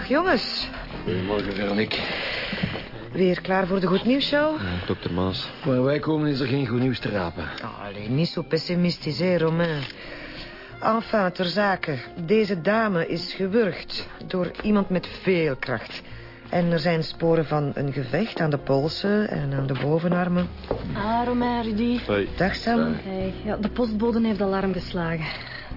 Dag jongens. Goedemorgen, Veronique. Weer klaar voor de Goed Nieuws Show? Ja, dokter Maas. Waar wij komen is er geen goed nieuws te rapen. Oh, allee, niet zo pessimistisch, hè, Romain. Enfin, ter zake. Deze dame is gewurgd door iemand met veel kracht. En er zijn sporen van een gevecht aan de polsen en aan de bovenarmen. Ah, Romain, Rudy. Hoi. Dag Sam. Hey, ja, de postbode heeft alarm geslagen.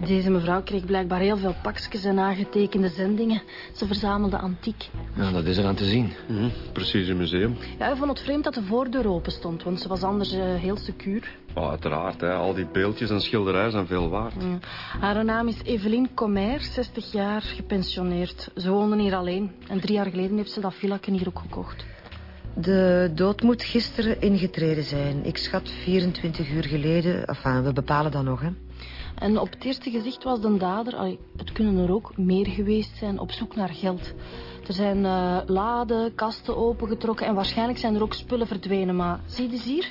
Deze mevrouw kreeg blijkbaar heel veel pakjes en aangetekende zendingen. Ze verzamelde antiek. Ja, dat is er aan te zien. Mhm, precies een museum. Ja, hij vond het vreemd dat de voordeur open stond, want ze was anders eh, heel secuur. Oh, uiteraard, hè. al die beeldjes en schilderijen zijn veel waard. Ja. Haar naam is Evelien Commer, 60 jaar, gepensioneerd. Ze woonde hier alleen. En drie jaar geleden heeft ze dat villaken hier ook gekocht. De dood moet gisteren ingetreden zijn. Ik schat 24 uur geleden. Enfin, we bepalen dat nog, hè. En op het eerste gezicht was de dader, het kunnen er ook meer geweest zijn, op zoek naar geld. Er zijn eh, laden, kasten opengetrokken en waarschijnlijk zijn er ook spullen verdwenen. Maar zie je eens hier?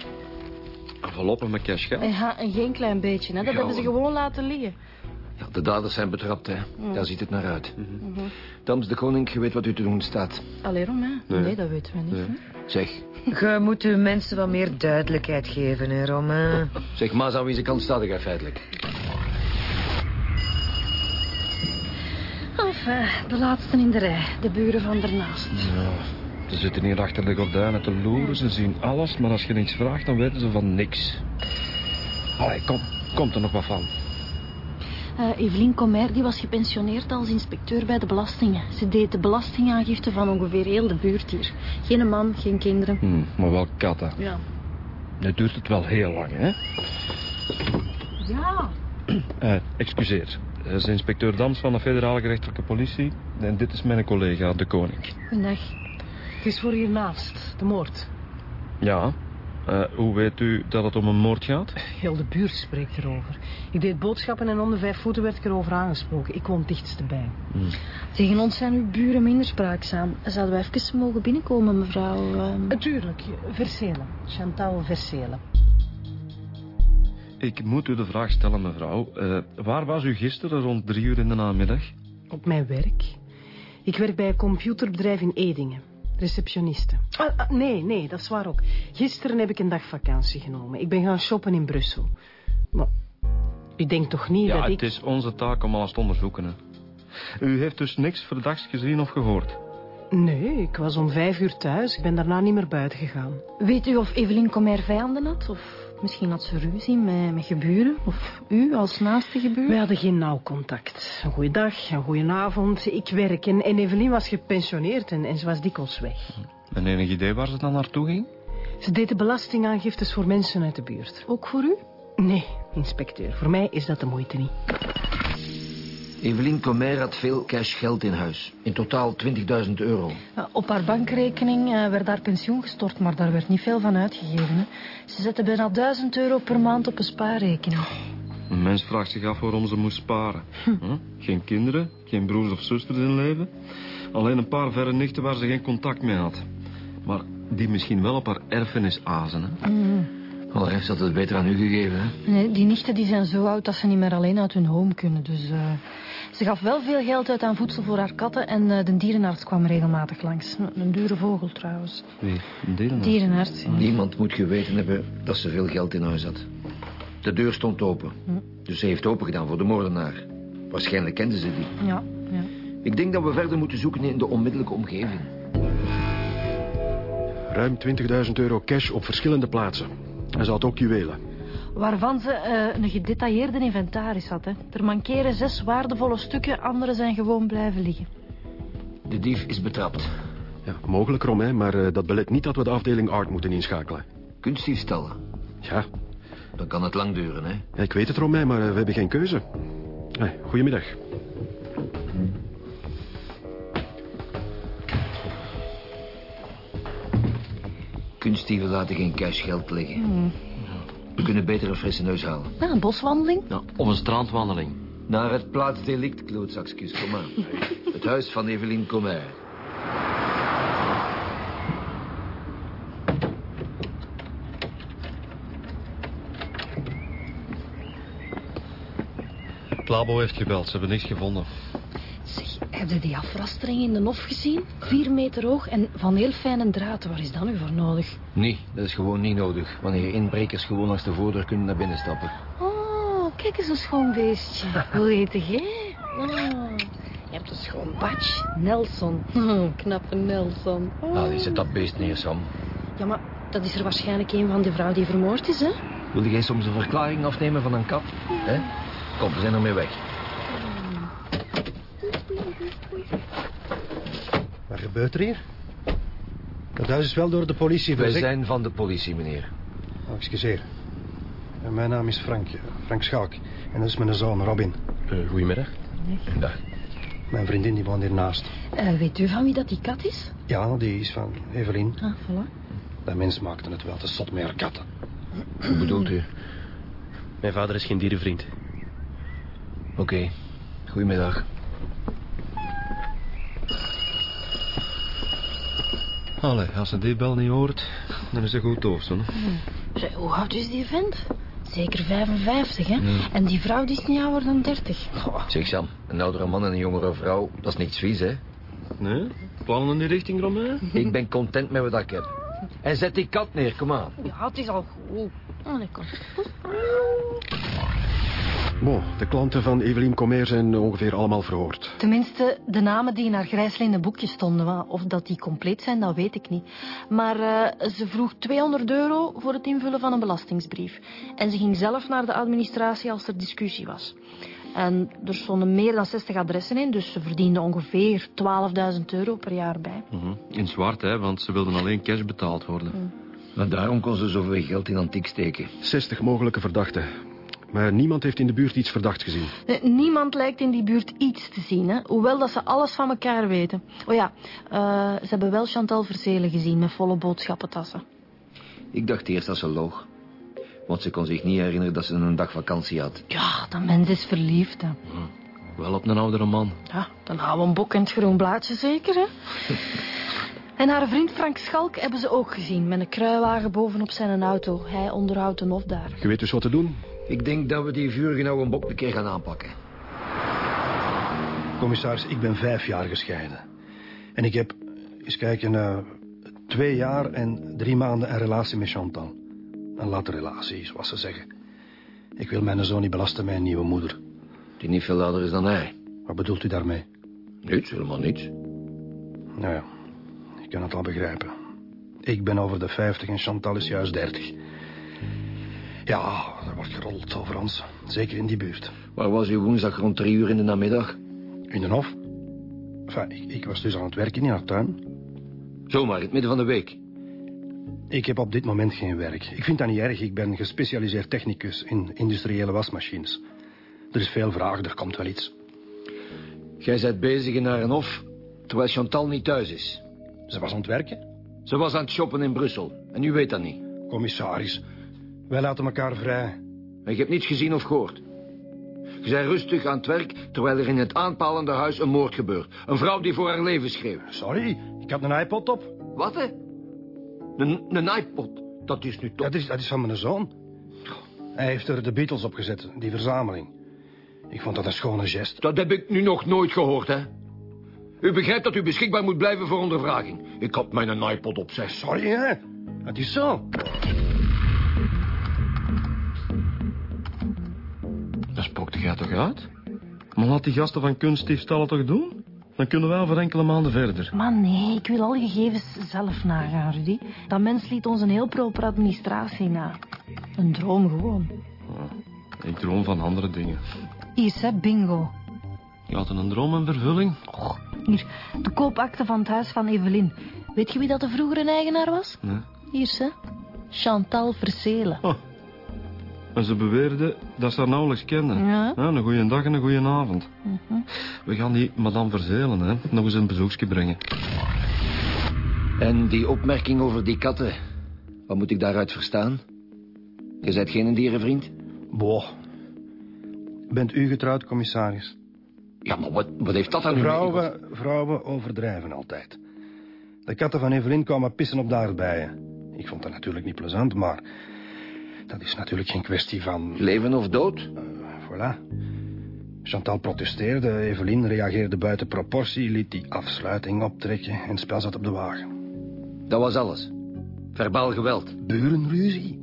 Enveloppen met cash geld. Ja, en geen klein beetje. Hè. Dat Ja, hebben ze gewoon laten liggen. Ja, de daders zijn betrapt, hè. Daar ziet het naar uit. Mhm. Dames de Koning, je weet wat u te doen staat. Allee, Romain. Nee. Nee. dat weten we niet. Nee. Zeg, Je moet uw mensen wat meer duidelijkheid geven, hè, Romain. zeg Maas aan wie ze kant staat feitelijk. Enfin, de laatste in de rij. De buren van daarnaast. Ja, ze zitten hier achter de gordijnen te loeren. Ze zien alles, maar als je niks vraagt, dan weten ze van niks. Allee, kom, komt er nog wat van. Eh Evelien Commer die was gepensioneerd als inspecteur bij de belastingen. Ze deed de belastingaangifte van ongeveer heel de buurt hier. Geen man, geen kinderen. Hm, maar wel katten. Ja. Nu duurt het wel heel lang, hè? Ja. Eh, excuseer. Dat is inspecteur Dams van de federale gerechtelijke politie. En dit is mijn collega, de koning. Goedendag. Het is voor hiernaast, de moord. Ja. Eh, hoe weet u dat het om een moord gaat? Heel de buurt spreekt erover. Ik deed boodschappen en om de vijf voeten werd ik erover aangesproken. Ik woon het dichtst bij. Tegen ons zijn uw buren minder spraakzaam. Zouden we even mogen binnenkomen, mevrouw? ehm? Natuurlijk, Verselen. Chantal Verselen. Ik moet u de vraag stellen, mevrouw. Eh, waar was u gisteren rond drie uur in de namiddag? Op mijn werk. Ik werk bij een computerbedrijf in Edingen. Receptioniste. Ah, ah, nee, nee, dat is waar ook. Gisteren heb ik een dag vakantie genomen. Ik ben gaan shoppen in Brussel. Maar u denkt toch niet Ja, dat het ik... is onze taak om alles te onderzoeken. Hè. U heeft dus niks verdachts gezien of gehoord? Nee, ik was om vijf uur thuis. Ik ben daarna niet meer buiten gegaan. Weet u of Evelien Commer vijanden had? Of misschien had ze ruzie met, met geburen? Of u als naaste gebuur? We hadden geen nauw contact. Een goeie dag, een goeie avond. Ik werk en, en Evelien was gepensioneerd en, en ze was dikwijls weg. En enig idee waar ze dan naartoe ging? Ze deed de belastingaangiftes voor mensen uit de buurt. Ook voor u? Nee, inspecteur, voor mij is dat de moeite niet. Evelien Commer had veel cash geld in huis. In totaal 20.000 euro. Ja, op haar bankrekening eh, werd haar pensioen gestort, maar daar werd niet veel van uitgegeven. Hè. Ze zette bijna 1000 euro per maand op een spaarrekening. Een mens vraagt zich af waarom ze moest sparen. Huh? Geen kinderen, geen broers of zusters in leven. Alleen een paar verre nichten waar ze geen contact mee had. Maar die misschien wel op haar erfenis azen. Hè? Al heeft dat het beter aan u gegeven, hè? Nee, die nichten die zijn zo oud dat ze niet meer alleen uit hun home kunnen. Dus eh, ze gaf wel veel geld uit aan voedsel voor haar katten en eh, de dierenarts kwam regelmatig langs. Een dure vogel trouwens. Wie? Een dierenarts? Dierenarts. ja. Niemand moet geweten hebben dat ze veel geld in huis had. De deur stond open. Dus ze heeft open gedaan voor de moordenaar. Waarschijnlijk kenden ze die. Ja, ja. Ik denk dat we verder moeten zoeken in de onmiddellijke omgeving. Ruim 20.000 euro cash op verschillende plaatsen. En ze had ook juwelen. Waarvan ze eh, een gedetailleerde inventaris had. Hè. Er mankeren zes waardevolle stukken, andere zijn gewoon blijven liggen. De dief is betrapt. Ja, mogelijk, Romain, maar eh, dat belet niet dat we de afdeling art moeten inschakelen. Kunstdiefstal. Ja, Dan kan het lang duren, hè? ja, ik weet het, Romain, maar eh, we hebben geen keuze. Hey, goedemiddag. Kunstdieven laten geen cash geld liggen. We kunnen beter een frisse neus halen. Ja, een boswandeling. Ja, of een strandwandeling. Naar het plaatsdelict, klootzakjes, kom aan. Het huis van Evelien Commer. Het labo heeft gebeld, ze hebben niks gevonden. Hij Heb je die afrastering in de nof gezien? Vier meter hoog en van heel fijne draad. Waar is dat nu voor nodig? Nee, dat is gewoon niet nodig. Wanneer inbrekers gewoon langs de voordeur kunnen naar binnen stappen. Oh, kijk eens een schoon beestje. Hoe heet jij? Oh, je hebt een schoon badge. Nelson. Oh, knappe Nelson. Oh. Nou, die zet dat beest neer, Sam. Ja, maar dat is er waarschijnlijk een van de vrouw die vermoord is, hè? Wil jij soms een verklaring afnemen van een kat? Hè? Kom, we zijn ermee weg. Wat gebeurt er hier? Dat huis is wel door de politie Wij verzekerd. zijn van de politie, meneer. Oh, excuseer. Eh, Mijn naam is Frank, eh, Frank Schalk. En dat is mijn zoon, Robin. Eh, goedemiddag. Dag. Mijn vriendin die woont hiernaast. Eh, weet u van wie dat die kat is? Ja, die is van Evelien. Ah, voilà. Dat mens maakte het wel te zot met haar katten. Hoe bedoelt u? Mijn vader is geen dierenvriend. Oké. Goedemiddag. Allee, als ze die bel niet hoort, dan is het goed doof, zo. hoe oud is die vent? Zeker 55, hè? En die vrouw die is niet ouder dan 30. Goh. Zeg, Sam. Een oudere man en een jongere vrouw, dat is niks vies, hè? Nee? Plannen in die richting, Romain? Ik ben content met wat ik heb. En zet die kat neer, kom aan. Ja, het is al goed. Allee, kom. Bon, de klanten van Evelien Comer zijn ongeveer allemaal verhoord. Tenminste, de namen die in haar grijslijnen boekje stonden. Of dat die compleet zijn, dat weet ik niet. Maar eh, ze vroeg 200 euro voor het invullen van een belastingsbrief. En ze ging zelf naar de administratie als er discussie was. En er stonden meer dan 60 adressen in, dus ze verdiende ongeveer 12.000 euro per jaar bij. Mhm. In zwart, hè, want ze wilden alleen cash betaald worden. Maar daarom kon ze zoveel geld in antiek steken. 60 mogelijke verdachten. Maar niemand heeft in de buurt iets verdachts gezien. Eh, Niemand lijkt in die buurt iets te zien, hè? hoewel dat ze alles van elkaar weten. Oh ja, eh, ze hebben wel Chantal Verzelen gezien met volle boodschappentassen. Ik dacht eerst dat ze loog. Want ze kon zich niet herinneren dat ze een dag vakantie had. Ja, dat mens is verliefd. Hè. Wel op een oudere man. Ja, dan houden we een bok in het groen blaadje zeker, hè? En haar vriend Frank Schalk hebben ze ook gezien... met een kruiwagen bovenop zijn auto. Hij onderhoudt een hof daar. Je weet dus wat te doen? Ik denk dat we die vurige nou een bok een keer gaan aanpakken. Commissaris, ik ben vijf jaar gescheiden. En ik heb, eens kijken, eh, twee jaar en drie maanden een relatie met Chantal. Een latte relatie, zoals ze zeggen. Ik wil mijn zoon niet belasten met een nieuwe moeder. Die niet veel ouder is dan hij. Wat bedoelt u daarmee? Niets, helemaal niets. Nou ja, ik kan het al begrijpen. Ik ben over de 50 en Chantal is juist 30. Ja, er wordt gerold over ons. Zeker in die buurt. Waar was u woensdag rond drie uur in de namiddag? In de hof. Enfin, ik, ik was dus aan het werken in haar tuin. Zomaar, het midden van de week. Ik heb op dit moment geen werk. Ik vind dat niet erg. Ik ben gespecialiseerd technicus in industriële wasmachines. Er is veel vraag, er komt wel iets. Jij bent bezig in haar hof, terwijl Chantal niet thuis is. Ze was aan het werken. Ze was aan het shoppen in Brussel. En u weet dat niet. Commissaris, wij laten elkaar vrij. En je hebt niets gezien of gehoord. Je bent rustig aan het werk, terwijl er in het aanpalende huis een moord gebeurt. Een vrouw die voor haar leven schreeuwt. Sorry, ik had een iPod op. Wat, hè? Een, een iPod. Dat is nu toch... Dat is, dat is van mijn zoon. Hij heeft er de Beatles op gezet, die verzameling. Ik vond dat een schone gest. Dat heb ik nu nog nooit gehoord, hè? U begrijpt dat u beschikbaar moet blijven voor ondervraging. Ik had mijn iPod op, zeg. Sorry, hè? Het is zo. Dat jij toch uit? Maar laat die gasten van kunststiefstallen toch doen? Dan kunnen wij al voor enkele maanden verder. Maar nee, ik wil alle gegevens zelf nagaan, Rudy. Dat mens liet ons een heel proper administratie na. Een droom gewoon. Ik droom van andere dingen. Hier, hè, bingo. Je had een droom en vervulling? Hier, de koopakte van het huis van Evelien. Weet je wie dat de vroegere eigenaar was? Nee. Hier, hè. Chantal Verselen. Oh. En ze beweerden dat ze haar nauwelijks kenden. Ja. een goeie dag en een goeie avond. We gaan die madame Verzelen hè, nog eens een bezoekje brengen. En die opmerking over die katten. Wat moet ik daaruit verstaan? Je bent geen dierenvriend? Boah. Bent u getrouwd, commissaris? Ja, maar wat, wat heeft dat dan nu mee? Vrouwen, vrouwen overdrijven altijd. De katten van Evelien kwamen pissen op de aardbeien. Ik vond dat natuurlijk niet plezant, maar... Dat is natuurlijk geen kwestie van... Leven of dood? eh, voilà. Chantal protesteerde, Evelien reageerde buiten proportie... liet die afsluiting optrekken en het spel zat op de wagen. Dat was alles. Verbaal geweld. Burenruzie?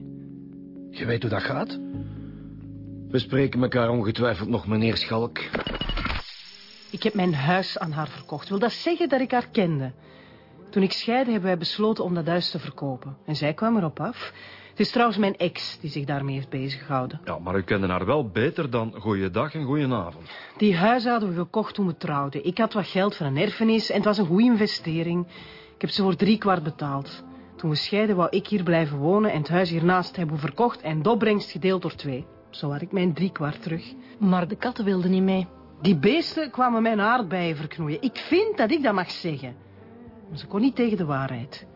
Je weet hoe dat gaat? We spreken elkaar ongetwijfeld nog, meneer Schalk. Ik heb mijn huis aan haar verkocht. Wil dat zeggen dat ik haar kende? Toen ik scheidde hebben wij besloten om dat huis te verkopen. En zij kwam erop af. Het is trouwens mijn ex die zich daarmee heeft beziggehouden. Ja, maar u kende haar wel beter dan goeiedag en goedenavond. Die huis hadden we gekocht toen we trouwden. Ik had wat geld voor een erfenis en het was een goede investering. Ik heb ze voor drie kwart betaald. Toen we scheiden wou ik hier blijven wonen en het huis hiernaast hebben we verkocht en de opbrengst gedeeld door twee. Zo had ik mijn drie kwart terug. Maar de katten wilden niet mee. Die beesten kwamen mijn aardbeien verknoeien. Ik vind dat ik dat mag zeggen. Maar ze kon niet tegen de waarheid.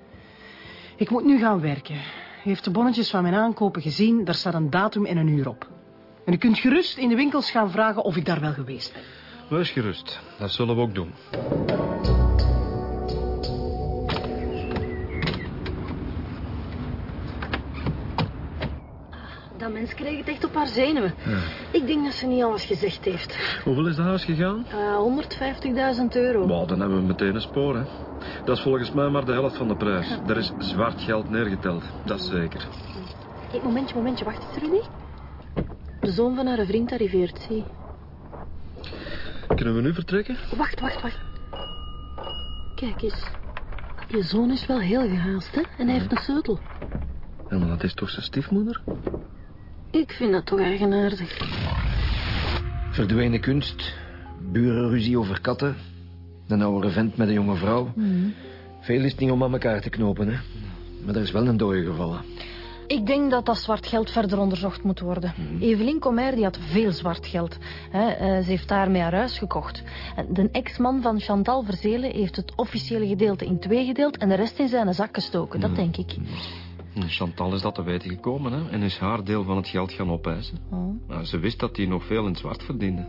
Ik moet nu gaan werken. Heeft de bonnetjes van mijn aankopen gezien. Daar staat een datum en een uur op. En u kunt gerust in de winkels gaan vragen of ik daar wel geweest ben. Wees gerust, dat zullen we ook doen. Dat mens kreeg het echt op haar zenuwen. Ik denk dat ze niet alles gezegd heeft. Hoeveel is de huis gegaan? Uh, 150.000 euro. Wow, dan hebben we meteen een spoor, hè. Dat is volgens mij maar de helft van de prijs. Er is zwart geld neergeteld, dat is zeker. Hey, momentje, momentje, wacht eens, Rudy. De zoon van haar vriend arriveert, zie. Kunnen we nu vertrekken? Wacht, wacht, wacht. Kijk eens. Je zoon is wel heel gehaast, hè? En hij heeft een sleutel. Ja, maar dat is toch zijn stiefmoeder? Ik vind dat toch eigenaardig. Verdwenen kunst, burenruzie over katten... een oude vent met een jonge vrouw. Veel is niet om aan elkaar te knopen, hè. Maar er is wel een dode gevallen. Ik denk dat dat zwart geld verder onderzocht moet worden. Evelien Comer die had veel zwart geld. Hè, eh, ze heeft daarmee haar huis gekocht. De ex-man van Chantal Verzelen heeft het officiële gedeelte in twee gedeeld... en de rest in zijn zak gestoken, dat denk ik. Chantal is dat te weten gekomen, hè. En is haar deel van het geld gaan opeisen. Oh. Maar ze wist dat hij nog veel in het zwart verdiende.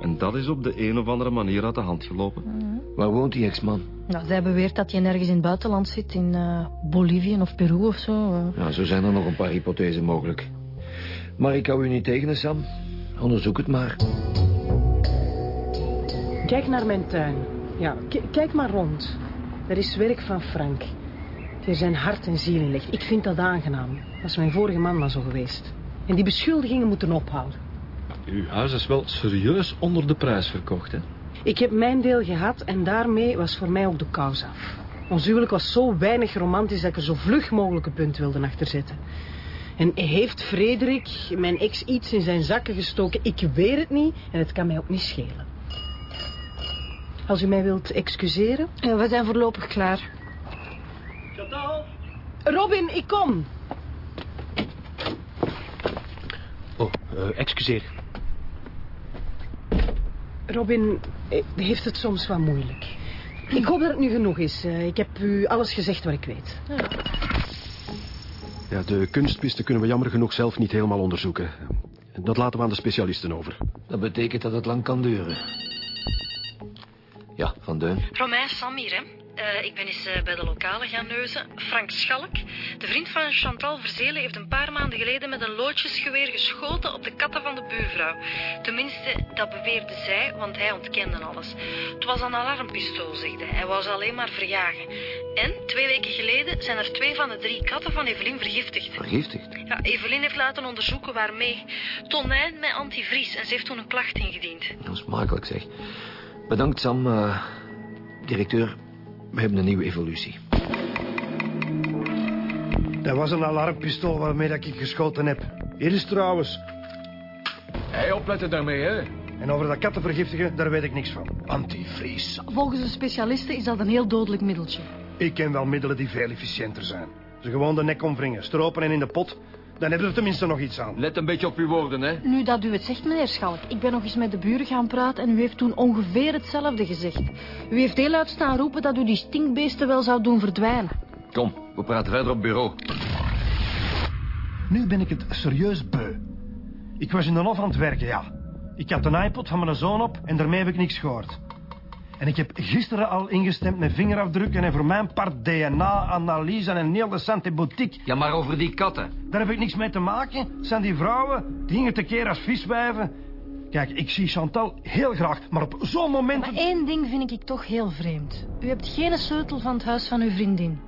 En dat is op de een of andere manier uit de hand gelopen. Waar woont die ex-man? Nou, zij beweert dat hij nergens in het buitenland zit, in eh, Bolivie of Peru of zo. eh. Ja, zo zijn er nog een paar hypothesen mogelijk. Maar ik hou u niet tegen, Sam. Onderzoek het maar. Kijk naar mijn tuin. Ja, kijk maar rond. Er is werk van Frank. Er zijn hart en ziel in legt. Ik vind dat aangenaam. Als mijn vorige man maar zo geweest. En die beschuldigingen moeten ophouden. Uw huis is wel serieus onder de prijs verkocht, hè? Ik heb mijn deel gehad en daarmee was voor mij ook de kous af. Ons huwelijk was zo weinig romantisch dat ik er zo vlug mogelijk een punt wilde achterzetten. En heeft Frederik, mijn ex, iets in zijn zakken gestoken? Ik weet het niet en het kan mij ook niet schelen. Als u mij wilt excuseren. Ja, we zijn voorlopig klaar. Robin, ik kom. Oh, eh, excuseer. Robin eh, heeft het soms wat moeilijk. Ik hoop dat het nu genoeg is. Eh, Ik heb u alles gezegd wat ik weet. Ja, de kunstpisten kunnen we jammer genoeg zelf niet helemaal onderzoeken. Dat laten we aan de specialisten over. Dat betekent dat het lang kan duren. Ja, Van Deun. Romein Sam hier, hè. Eh, ik ben eens eh, bij de lokale gaan neuzen. Frank Schalk, de vriend van Chantal Verzelen, heeft een paar maanden geleden met een loodjesgeweer geschoten op de katten van de buurvrouw. Tenminste, dat beweerde zij, want hij ontkende alles. Het was een alarmpistool, zegde hij. Hij ze alleen maar verjagen. En twee weken geleden zijn er twee van de drie katten van Evelien vergiftigd. Vergiftigd. Ja, Evelien heeft laten onderzoeken waarmee. Tonijn met antivries en ze heeft toen een klacht ingediend. Dat is makkelijk, zeg. Bedankt, Sam. Eh, directeur, we hebben een nieuwe evolutie. Dat was een alarmpistool waarmee dat ik geschoten heb. Hier is trouwens. Hé, opletten daarmee, hè. En over dat katten vergiftigen, daar weet ik niks van. Antivries. Volgens de specialisten is dat een heel dodelijk middeltje. Ik ken wel middelen die veel efficiënter zijn. Ze gewoon de nek omwringen, stropen en in de pot. Dan hebben we er tenminste nog iets aan. Let een beetje op uw woorden, hè. Nu dat u het zegt, meneer Schalk. Ik ben nog eens met de buren gaan praten en u heeft toen ongeveer hetzelfde gezegd. U heeft heel uit staan roepen dat u die stinkbeesten wel zou doen verdwijnen. Kom, we praten verder op bureau. Nu ben ik het serieus beu. Ik was in de hof aan het werken, ja. Ik had een iPod van mijn zoon op en daarmee heb ik niks gehoord. En ik heb gisteren al ingestemd met vingerafdrukken en voor mijn part DNA-analyse en een hele sante boutique. Ja, maar over die katten. Daar heb ik niks mee te maken. Het zijn die vrouwen, die gingen tekeer als viswijven. Kijk, ik zie Chantal heel graag, maar op zo'n moment... Maar één ding vind ik toch heel vreemd. U hebt geen sleutel van het huis van uw vriendin.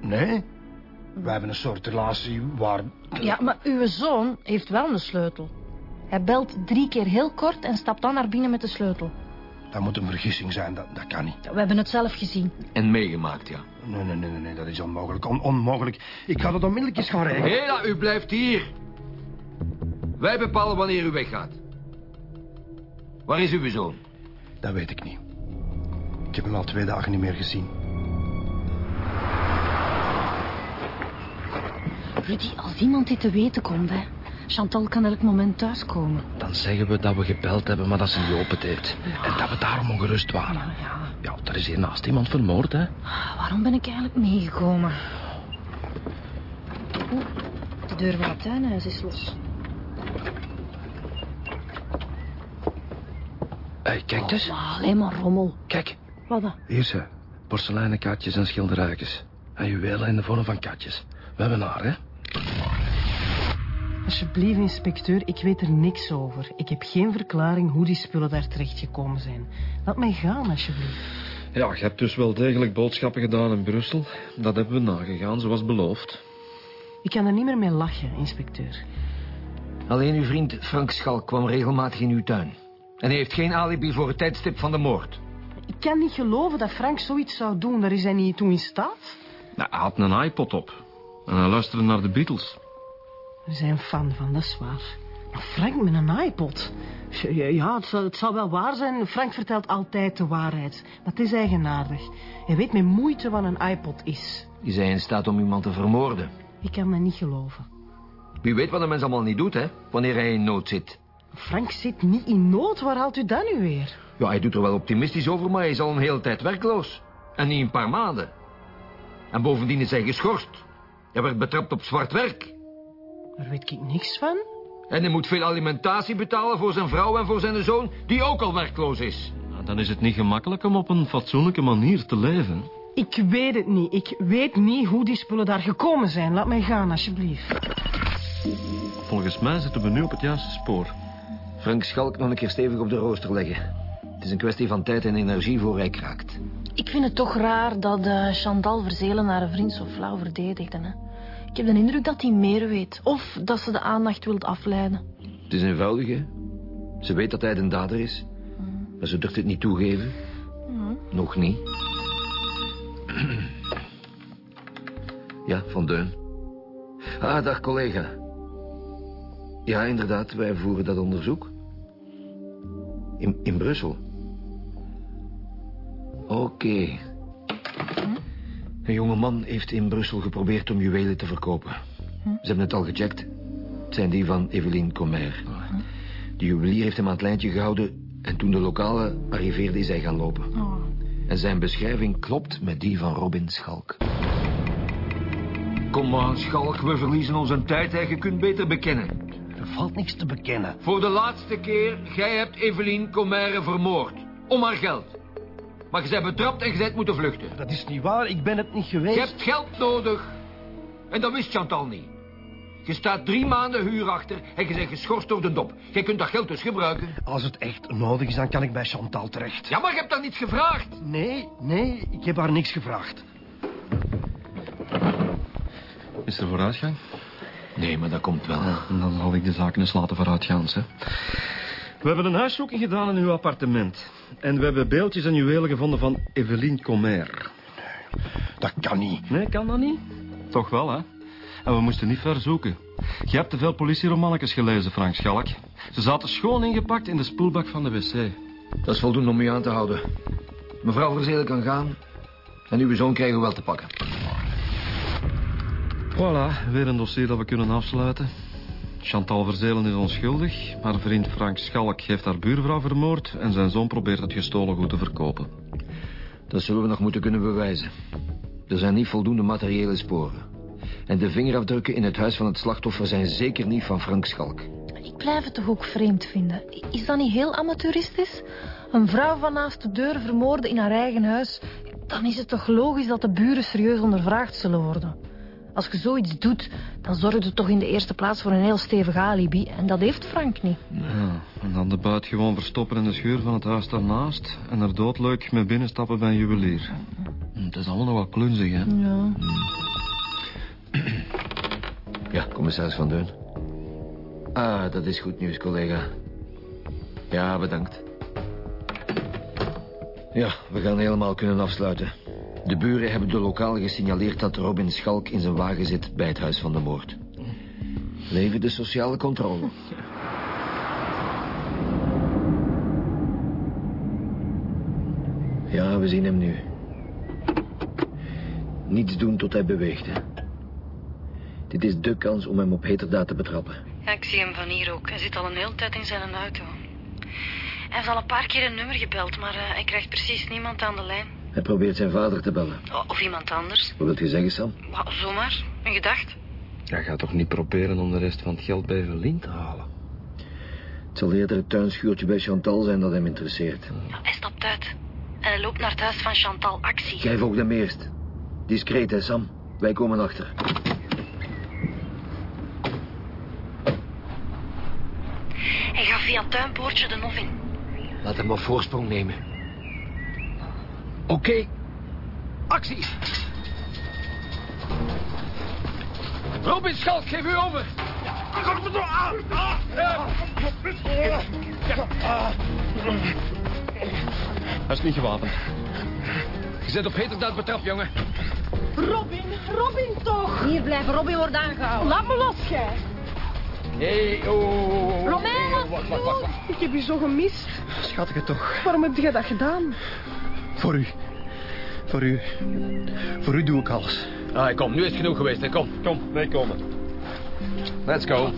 Nee, wij hebben een soort relatie waar... Ja, maar uw zoon heeft wel een sleutel. Hij belt drie keer heel kort en stapt dan naar binnen met de sleutel. Dat moet een vergissing zijn, dat, dat kan niet. We hebben het zelf gezien. En meegemaakt, ja. Nee, nee, nee, nee, dat is onmogelijk. On- onmogelijk. Ik ga dat onmiddellijk eens gaan regelen. Hela, u blijft hier. Wij bepalen wanneer u weggaat. Waar is uw zoon? Dat weet ik niet. Ik heb hem al twee dagen niet meer gezien. Rudy, als iemand dit te weten komt, hè. Chantal kan elk moment thuiskomen. Dan zeggen we dat we gebeld hebben, maar dat ze niet opent heeft. En dat we daarom ongerust waren. Ja, Ja, er is hier naast iemand vermoord, hè. waarom ben ik eigenlijk meegekomen? Oeh, de deur van het tuinhuis is los. Hé, kijk dus. Alleen maar rommel. Kijk, Wat dan? hier ze. Porseleinen katjes en schilderijtjes. En juwelen in de vorm van katjes. We hebben haar, hè. Alsjeblieft, inspecteur, ik weet er niks over. Ik heb geen verklaring hoe die spullen daar terechtgekomen zijn. Laat mij gaan, alsjeblieft. Ja, je hebt dus wel degelijk boodschappen gedaan in Brussel. Dat hebben we nagegaan, zoals beloofd. Ik kan er niet meer mee lachen, inspecteur. Alleen uw vriend Frank Schalk kwam regelmatig in uw tuin. En hij heeft geen alibi voor het tijdstip van de moord. Ik kan niet geloven dat Frank zoiets zou doen. Daar is hij niet toe in staat. Nou, hij had een iPod op. En hij luisterde naar de Beatles. We zijn fan van, dat is waar. Maar Frank met een iPod. Ja, ja, het, zal, het zal wel waar zijn. Frank vertelt altijd de waarheid. Maar het is eigenaardig. Hij weet met moeite wat een iPod is. Is hij in staat om iemand te vermoorden? Ik kan dat niet geloven. Wie weet wat een mens allemaal niet doet, hè? Wanneer hij in nood zit. Frank zit niet in nood. Waar haalt u dat nu weer? Ja, hij doet er wel optimistisch over, maar hij is al een hele tijd werkloos. En niet een paar maanden. En bovendien is hij geschorst. Hij werd betrapt op zwart werk. Daar weet ik niks van. En hij moet veel alimentatie betalen voor zijn vrouw en voor zijn zoon, die ook al werkloos is. Nou, dan is het niet gemakkelijk om op een fatsoenlijke manier te leven. Ik weet het niet. Ik weet niet hoe die spullen daar gekomen zijn. Laat mij gaan, alsjeblieft. Volgens mij zitten we nu op het juiste spoor. Frank Schalk nog een keer stevig op de rooster leggen. Het is een kwestie van tijd en energie voor hij kraakt. Ik vind het toch raar dat eh, Chantal Verzelen haar vriend zo flauw verdedigde. Hè? Ik heb de indruk dat hij meer weet. Of dat ze de aandacht wilt afleiden. Het is eenvoudig, hè? Ze weet dat hij de dader is. Maar ze durft het niet toegeven. Nog niet. Ja, Van Deun. Ah, dag collega. Ja, inderdaad, wij voeren dat onderzoek. In, in Brussel. Oké. Een jonge man heeft in Brussel geprobeerd om juwelen te verkopen. Ze hebben het al gecheckt. Het zijn die van Evelien Commer. De juwelier heeft hem aan het lijntje gehouden... en toen de lokale arriveerde is hij gaan lopen. En zijn beschrijving klopt met die van Robin Schalk. Kom aan, Schalk, we verliezen onze tijd en je kunt beter bekennen. Er valt niks te bekennen. Voor de laatste keer, jij hebt Evelien Commer vermoord. Om haar geld. Maar je bent betrapt en je bent moeten vluchten. Dat is niet waar, ik ben het niet geweest. Je hebt geld nodig. En dat wist Chantal niet. Je staat drie maanden huur achter en je bent geschorst door de dop. Je kunt dat geld dus gebruiken. Als het echt nodig is, dan kan ik bij Chantal terecht. Ja, maar je hebt dat niet gevraagd. Nee, nee, ik heb haar niks gevraagd. Is er vooruitgang? Nee, maar dat komt wel. Dan zal ik de zaken eens laten vooruitgaan, hè. We hebben een huiszoeking gedaan in uw appartement. En we hebben beeldjes en juwelen gevonden van Evelien Commer. Dat kan niet. Nee, kan dat niet? Toch wel, hè? En we moesten niet ver zoeken. Je hebt te veel politieromannetjes gelezen, Frank Schalk. Ze zaten schoon ingepakt in de spoelbak van de wc. Dat is voldoende om u aan te houden. Mevrouw Verzelen kan gaan. En uw zoon krijgen we wel te pakken. Voilà, weer een dossier dat we kunnen afsluiten. Chantal Verzelen is onschuldig. Haar vriend Frank Schalk heeft haar buurvrouw vermoord... en zijn zoon probeert het gestolen goed te verkopen. Dat zullen we nog moeten kunnen bewijzen. Er zijn niet voldoende materiële sporen. En de vingerafdrukken in het huis van het slachtoffer zijn zeker niet van Frank Schalk. Ik blijf het toch ook vreemd vinden. Is dat niet heel amateuristisch? Een vrouw van naast de deur vermoorden in haar eigen huis... Dan is het toch logisch dat de buren serieus ondervraagd zullen worden. Als je zoiets doet, dan zorg je toch in de eerste plaats voor een heel stevig alibi. En dat heeft Frank niet. Ja, en dan de buit gewoon verstoppen in de schuur van het huis daarnaast... en er doodleuk mee binnenstappen bij een juwelier. Hm, Het is allemaal nog wat klunzig, hè? Ja. Ja, commissaris Van Deun. Ah, dat is goed nieuws, collega. Ja, bedankt. Ja, we gaan helemaal kunnen afsluiten. De buren hebben de lokale gesignaleerd dat Robin Schalk in zijn wagen zit bij het huis van de moord. Leven de sociale controle. Ja, we zien hem nu. Niets doen tot hij beweegt, hè. Dit is de kans om hem op heterdaad te betrappen. Ja, ik zie hem van hier ook. Hij zit al een hele tijd in zijn auto. Hij heeft al een paar keer een nummer gebeld, maar eh, hij krijgt precies niemand aan de lijn. Hij probeert zijn vader te bellen. O- Of iemand anders. Wat wilt je zeggen, Sam? Zomaar. Een gedacht. Hij gaat toch niet proberen om de rest van het geld bij Evelien te halen? Het zal eerder het tuinschuurtje bij Chantal zijn dat hem interesseert. Ja, hij stapt uit. En hij loopt naar het huis van Chantal Actie. Jij volgt hem eerst. Discreet, hè, Sam? Wij komen achter. Hij gaat via het tuinpoortje de Nof in. Laat hem op voorsprong nemen. Oké. Actie. Robin Schalk, geef u over. Hij is niet gewapend. Je zit op heterdaad betrapt, jongen. Robin, Robin toch! Hier blijven, Robin wordt aangehouden. Laat me los, gij. Hey, oh. Romein, Wacht, wacht, wacht, wacht. Ik heb u zo gemist. Schattige toch. Waarom heb je dat gedaan? Voor u. Voor u. Voor u doe ik alles. Ah, kom, nu is het genoeg geweest, hè. Kom. Kom, wij komen. Let's go.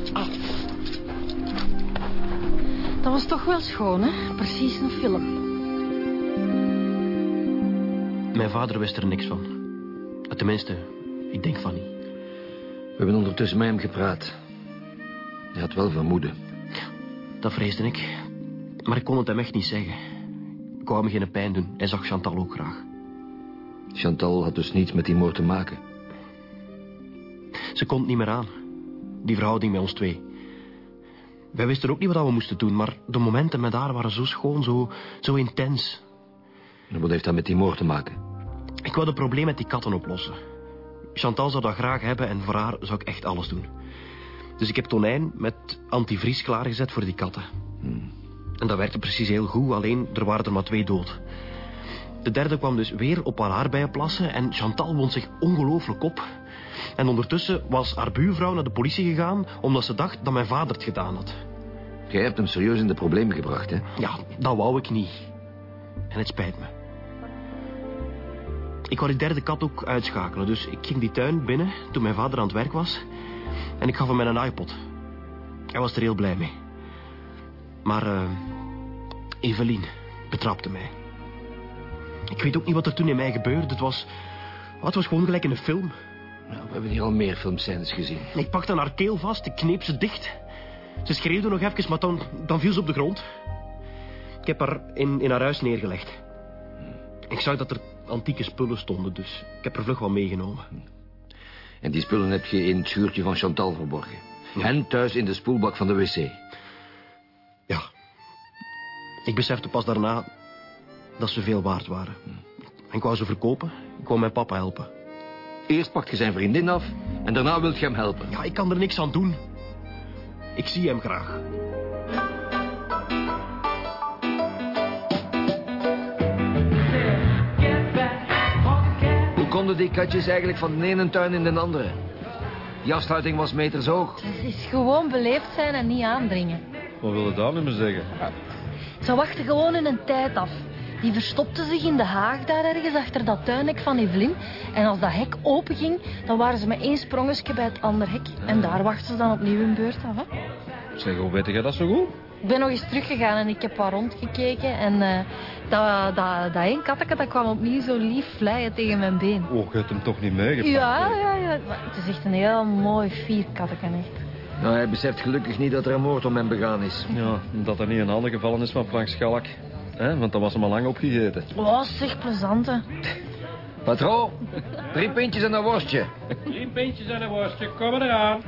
Dat was toch wel schoon, hè? Precies een film. Mijn vader wist er niks van. Tenminste, ik denk van niet. We hebben ondertussen met hem gepraat. Hij had wel vermoeden. Dat vreesde ik. Maar ik kon het hem echt niet zeggen. Ik wou hem geen pijn doen. Hij zag Chantal ook graag. Chantal had dus niets met die moord te maken. Ze kon het niet meer aan. Die verhouding met ons twee. Wij wisten ook niet wat we moesten doen, maar de momenten met haar waren zo schoon, zo, zo intens. En wat heeft dat met die moord te maken? Ik wou het probleem met die katten oplossen. Chantal zou dat graag hebben en voor haar zou ik echt alles doen. Dus ik heb tonijn met antivries klaargezet voor die katten. En dat werkte precies heel goed, alleen er waren er maar twee dood. De derde kwam dus weer op haar aardbeien plassen en Chantal wond zich ongelooflijk op. En ondertussen was haar buurvrouw naar de politie gegaan omdat ze dacht dat mijn vader het gedaan had. Jij hebt hem serieus in de problemen gebracht, hè? Ja, dat wou ik niet. En het spijt me. Ik wou die derde kat ook uitschakelen, dus ik ging die tuin binnen toen mijn vader aan het werk was. En ik gaf hem een iPod. Hij was er heel blij mee. Maar eh Evelien betrapte mij. Ik weet ook niet wat er toen in mij gebeurde. Het was, het was gewoon gelijk in een film. Nou, we hebben hier al meer filmscènes gezien. Ik pakte haar keel vast, ik kneep ze dicht. Ze schreeuwde nog even, maar dan, dan viel ze op de grond. Ik heb haar in, in haar huis neergelegd. Ik zag dat er antieke spullen stonden, dus ik heb er vlug wel meegenomen. En die spullen heb je in het schuurtje van Chantal verborgen. En thuis in de spoelbak van de wc. Ik besefte pas daarna dat ze veel waard waren. En ik wou ze verkopen. Ik wou mijn papa helpen. Eerst pakt je zijn vriendin af en daarna wilt je hem helpen. Ja, ik kan er niks aan doen. Ik zie hem graag. Hoe konden die katjes eigenlijk van de ene tuin in de andere? Die afsluiting was meters hoog. Het is gewoon beleefd zijn en niet aandringen. Wat wil je daar nu mee zeggen? Ze wachten gewoon hun tijd af. Die verstopten zich in de haag daar ergens achter dat tuinhek van Evelien. En als dat hek openging, dan waren ze met één sprongetje bij het andere hek. En daar wachten ze dan opnieuw hun beurt af. Hè? Zeg, hoe weet je dat zo goed? Ik ben nog eens teruggegaan en ik heb wat rondgekeken. En eh, dat, dat, dat één katteke dat kwam opnieuw zo lief vleien tegen mijn been. Oh, je hebt hem toch niet meegepakt? Ja, ja, ja. Maar het is echt een heel mooi vier katteke, echt. Nou, hij beseft gelukkig niet dat er een moord om hem begaan is. Ja, dat er niet een handen gevallen is van Frank Schalk. hè? Want dat was hem al lang opgegeten. Oh, zeg plezant, hè. Patroon, drie pintjes en een worstje. Drie pintjes en een worstje, kom eraan.